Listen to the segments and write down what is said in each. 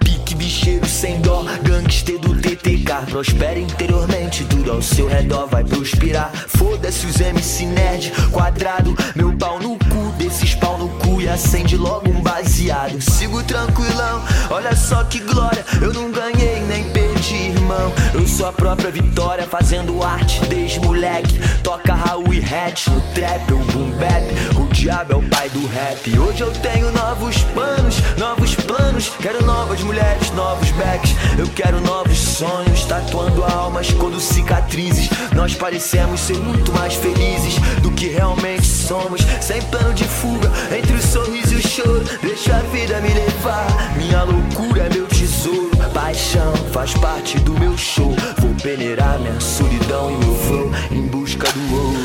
Pique bicheiro sem dó, gangster do TTK. Prospera interiormente, tudo ao seu redor vai prosperar. Foda-se os MC nerd, quadrado, meu pau no cu, desses pau no cu e acende logo um baseado. Sigo tranquilão, olha só que glória, eu não ganhei nem perdi, irmão. Eu sou a própria vitória, fazendo arte desde moleque. Toca Raul e Hatch no trap, o boom bap. O diabo é o pai do rap. Hoje eu tenho novos planos, novos planos. Quero novas mulheres, novos backs. Eu quero novos sonhos, tatuando almas quando cicatrizes. Nós parecemos ser muito mais felizes do que realmente somos. Sem plano de fuga, entre o sorriso e o choro. Deixa a vida me levar. Minha loucura é meu tesouro. Paixão faz parte do meu show. Vou peneirar minha solidão e meu flow em busca do ouro.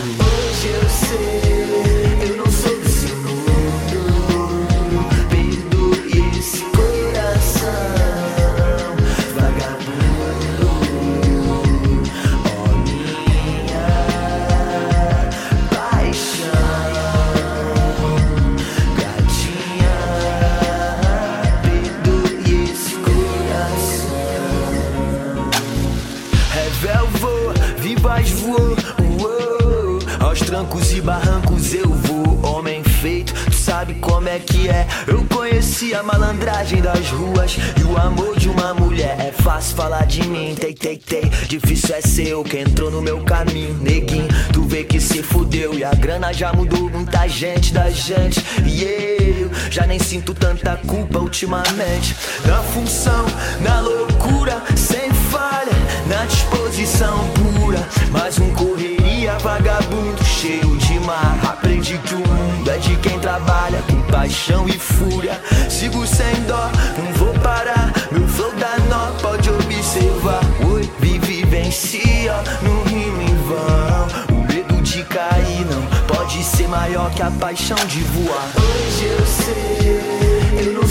Voa, vivaz voou, uou. Aos trancos e barrancos eu vou, homem feito, tu sabe como é que é. Eu conheci a malandragem das ruas e o amor de uma mulher. É fácil falar de mim, tei, tei, tei. Difícil é ser eu que entrou no meu caminho, neguinho. Tu vê que se fudeu e a grana já mudou muita gente da gente. E eu já nem sinto tanta culpa ultimamente. Na função, na loucura, cheio de mar. Aprendi que o mundo é de quem trabalha com paixão e fúria. Sigo sem dó, não vou parar. Meu flow dá nó, pode observar. Oi, vive, vencia, no rimo em vão. O medo de cair não pode ser maior que a paixão de voar. Hoje eu sei, eu não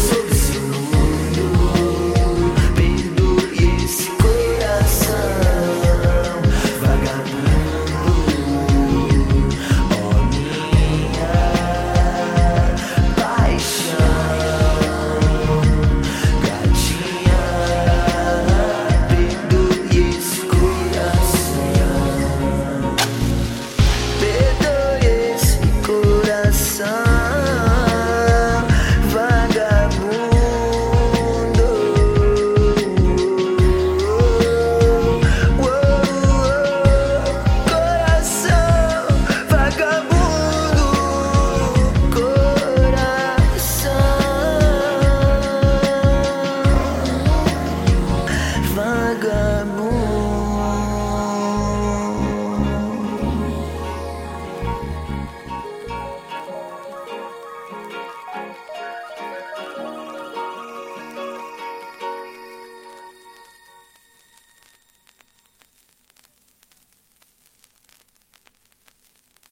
anos.